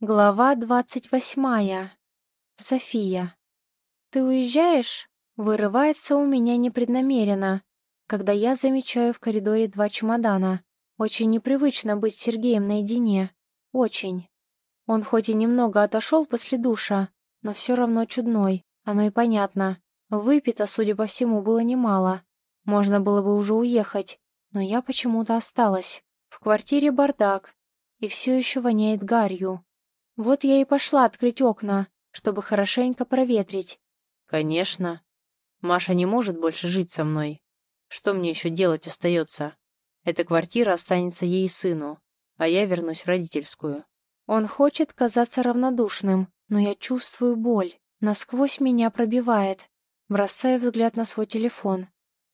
Глава двадцать восьмая. София. «Ты уезжаешь?» Вырывается у меня непреднамеренно, когда я замечаю в коридоре два чемодана. Очень непривычно быть с Сергеем наедине. Очень. Он хоть и немного отошел после душа, но все равно чудной. Оно и понятно. Выпито, судя по всему, было немало. Можно было бы уже уехать, но я почему-то осталась. В квартире бардак, и все еще воняет гарью. Вот я и пошла открыть окна, чтобы хорошенько проветрить. Конечно. Маша не может больше жить со мной. Что мне еще делать остается? Эта квартира останется ей и сыну, а я вернусь в родительскую. Он хочет казаться равнодушным, но я чувствую боль. Насквозь меня пробивает. Бросаю взгляд на свой телефон.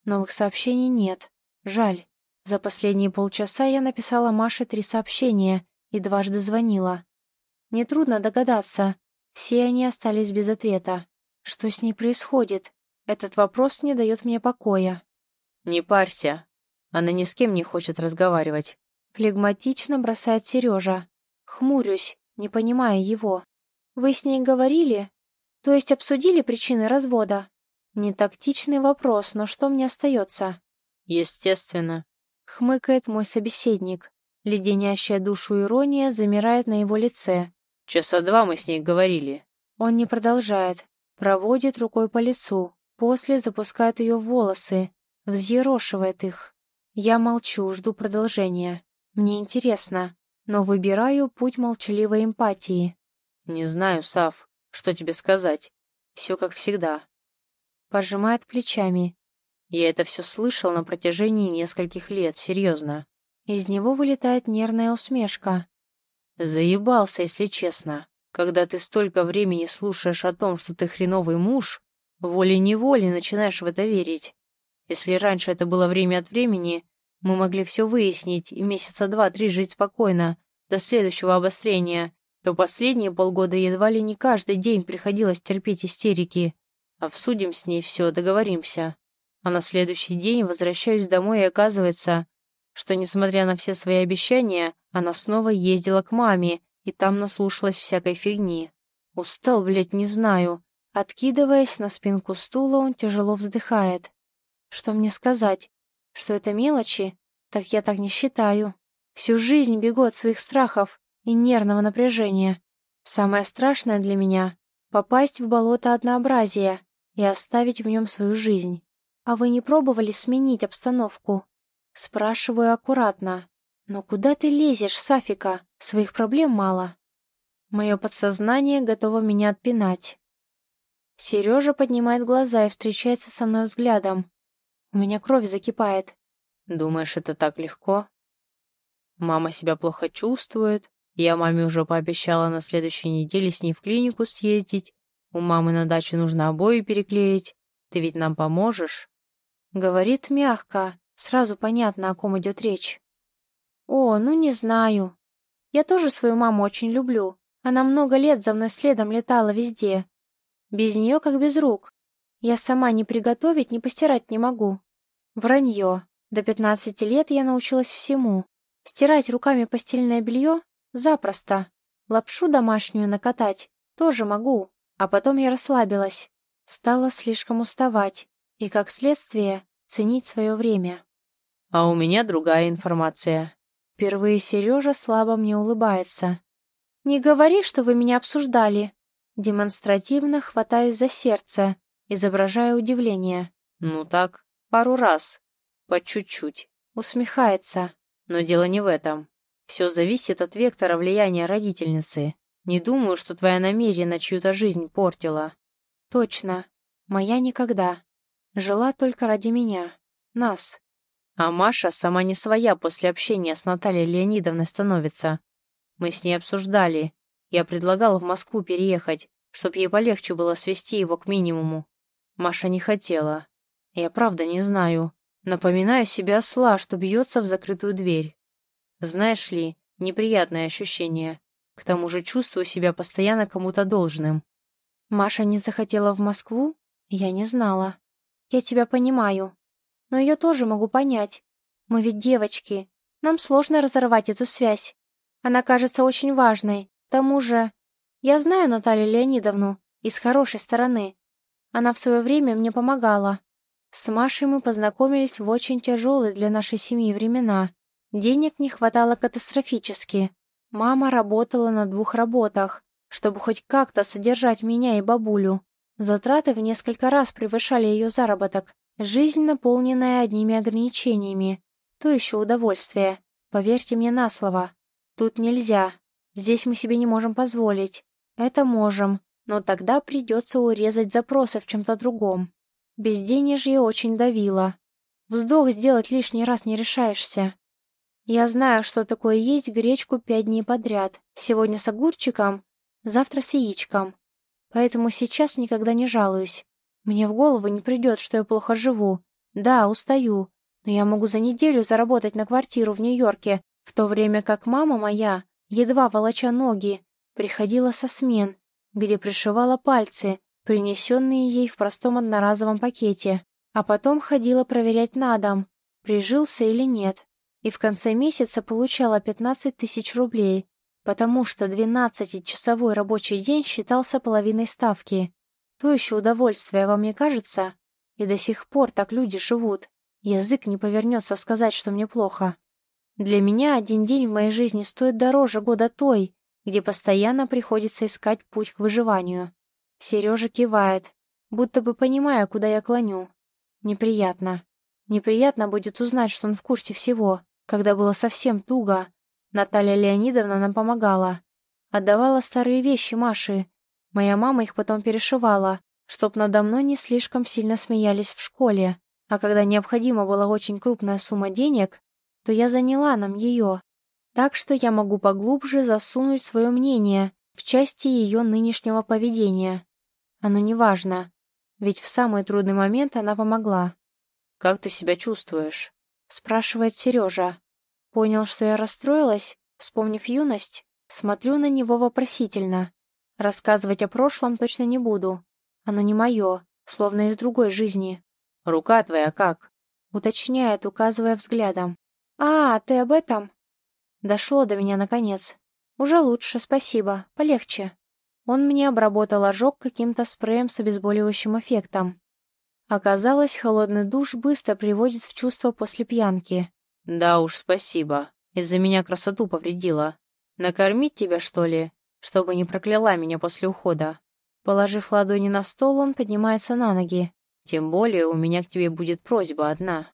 Новых сообщений нет. Жаль. За последние полчаса я написала Маше три сообщения и дважды звонила. Нетрудно догадаться. Все они остались без ответа. Что с ней происходит? Этот вопрос не дает мне покоя. «Не парься. Она ни с кем не хочет разговаривать». Флегматично бросает Сережа. Хмурюсь, не понимая его. «Вы с ней говорили? То есть обсудили причины развода?» Нетактичный вопрос, но что мне остается? «Естественно», — хмыкает мой собеседник. Леденящая душу ирония замирает на его лице. Часа два мы с ней говорили. Он не продолжает. Проводит рукой по лицу. После запускает ее в волосы. Взъерошивает их. Я молчу, жду продолжения. Мне интересно, но выбираю путь молчаливой эмпатии. Не знаю, Сав, что тебе сказать. Все как всегда. Пожимает плечами. Я это все слышал на протяжении нескольких лет, серьезно. Из него вылетает нервная усмешка. Заебался, если честно. Когда ты столько времени слушаешь о том, что ты хреновый муж, волей-неволей начинаешь в это верить. Если раньше это было время от времени, мы могли все выяснить и месяца два-три жить спокойно, до следующего обострения, то последние полгода едва ли не каждый день приходилось терпеть истерики. Обсудим с ней все, договоримся. А на следующий день возвращаюсь домой и оказывается, что, несмотря на все свои обещания, она снова ездила к маме и там наслушалась всякой фигни. Устал, блядь, не знаю. Откидываясь на спинку стула, он тяжело вздыхает. Что мне сказать? Что это мелочи? Так я так не считаю. Всю жизнь бегу от своих страхов и нервного напряжения. Самое страшное для меня — попасть в болото однообразия и оставить в нем свою жизнь. А вы не пробовали сменить обстановку? Спрашиваю аккуратно. «Но куда ты лезешь, Сафика? Своих проблем мало». Мое подсознание готово меня отпинать. Сережа поднимает глаза и встречается со мной взглядом. У меня кровь закипает. «Думаешь, это так легко?» Мама себя плохо чувствует. Я маме уже пообещала на следующей неделе с ней в клинику съездить. У мамы на даче нужно обои переклеить. Ты ведь нам поможешь?» Говорит мягко, Сразу понятно, о ком идет речь. О, ну не знаю. Я тоже свою маму очень люблю. Она много лет за мной следом летала везде. Без нее как без рук. Я сама ни приготовить, ни постирать не могу. Вранье. До пятнадцати лет я научилась всему. Стирать руками постельное белье — запросто. Лапшу домашнюю накатать — тоже могу. А потом я расслабилась. Стала слишком уставать. И, как следствие, ценить свое время. А у меня другая информация. Впервые Сережа слабо мне улыбается. «Не говори, что вы меня обсуждали». Демонстративно хватаюсь за сердце, изображая удивление. «Ну так, пару раз. По чуть-чуть». Усмехается. «Но дело не в этом. Все зависит от вектора влияния родительницы. Не думаю, что твоя намеренно чью-то жизнь портила». «Точно. Моя никогда. Жила только ради меня. Нас. А Маша сама не своя после общения с Натальей Леонидовной становится. Мы с ней обсуждали. Я предлагала в Москву переехать, чтобы ей полегче было свести его к минимуму. Маша не хотела. Я правда не знаю. Напоминаю себе осла, что бьется в закрытую дверь. Знаешь ли, неприятное ощущение. К тому же чувствую себя постоянно кому-то должным. Маша не захотела в Москву? Я не знала. Я тебя понимаю. Но ее тоже могу понять. Мы ведь девочки. Нам сложно разорвать эту связь. Она кажется очень важной, К тому же, я знаю Наталью Леонидовну и с хорошей стороны. Она в свое время мне помогала. С Машей мы познакомились в очень тяжелые для нашей семьи времена. Денег не хватало катастрофически. Мама работала на двух работах, чтобы хоть как-то содержать меня и бабулю. Затраты в несколько раз превышали ее заработок. Жизнь, наполненная одними ограничениями. То еще удовольствие. Поверьте мне на слово. Тут нельзя. Здесь мы себе не можем позволить. Это можем, но тогда придется урезать запросы в чем-то другом. Безденежье очень давило. Вздох сделать лишний раз не решаешься. Я знаю, что такое есть гречку пять дней подряд. Сегодня с огурчиком, завтра с яичком. Поэтому сейчас никогда не жалуюсь. Мне в голову не придет, что я плохо живу. Да, устаю, но я могу за неделю заработать на квартиру в Нью-Йорке, в то время как мама моя, едва волоча ноги, приходила со смен, где пришивала пальцы, принесенные ей в простом одноразовом пакете, а потом ходила проверять на дом, прижился или нет, и в конце месяца получала 15 тысяч рублей, потому что 12-часовой рабочий день считался половиной ставки. То еще удовольствие, вам не кажется? И до сих пор так люди живут. Язык не повернется сказать, что мне плохо. Для меня один день в моей жизни стоит дороже года той, где постоянно приходится искать путь к выживанию. Сережа кивает, будто бы понимая, куда я клоню. Неприятно. Неприятно будет узнать, что он в курсе всего, когда было совсем туго, Наталья Леонидовна нам помогала. Отдавала старые вещи Маше. Моя мама их потом перешивала, чтоб надо мной не слишком сильно смеялись в школе. А когда необходима была очень крупная сумма денег, то я заняла нам ее. Так что я могу поглубже засунуть свое мнение в части ее нынешнего поведения. Оно не важно, ведь в самый трудный момент она помогла. «Как ты себя чувствуешь?» — спрашивает Сережа. Понял, что я расстроилась, вспомнив юность, смотрю на него вопросительно. Рассказывать о прошлом точно не буду. Оно не мое, словно из другой жизни. «Рука твоя как?» Уточняет, указывая взглядом. «А, ты об этом?» Дошло до меня наконец. «Уже лучше, спасибо, полегче». Он мне обработал ожог каким-то спреем с обезболивающим эффектом. Оказалось, холодный душ быстро приводит в чувство после пьянки. «Да уж, спасибо. Из-за меня красоту повредила. Накормить тебя, что ли? Чтобы не прокляла меня после ухода». Положив ладони на стол, он поднимается на ноги. «Тем более у меня к тебе будет просьба одна».